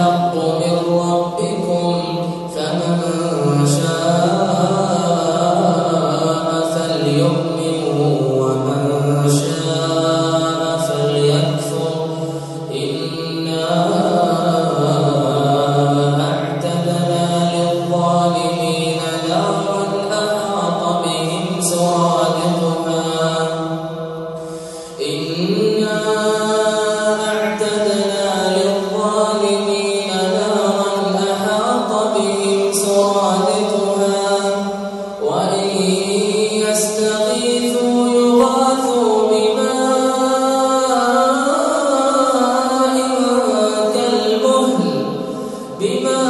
الحق من ربك بما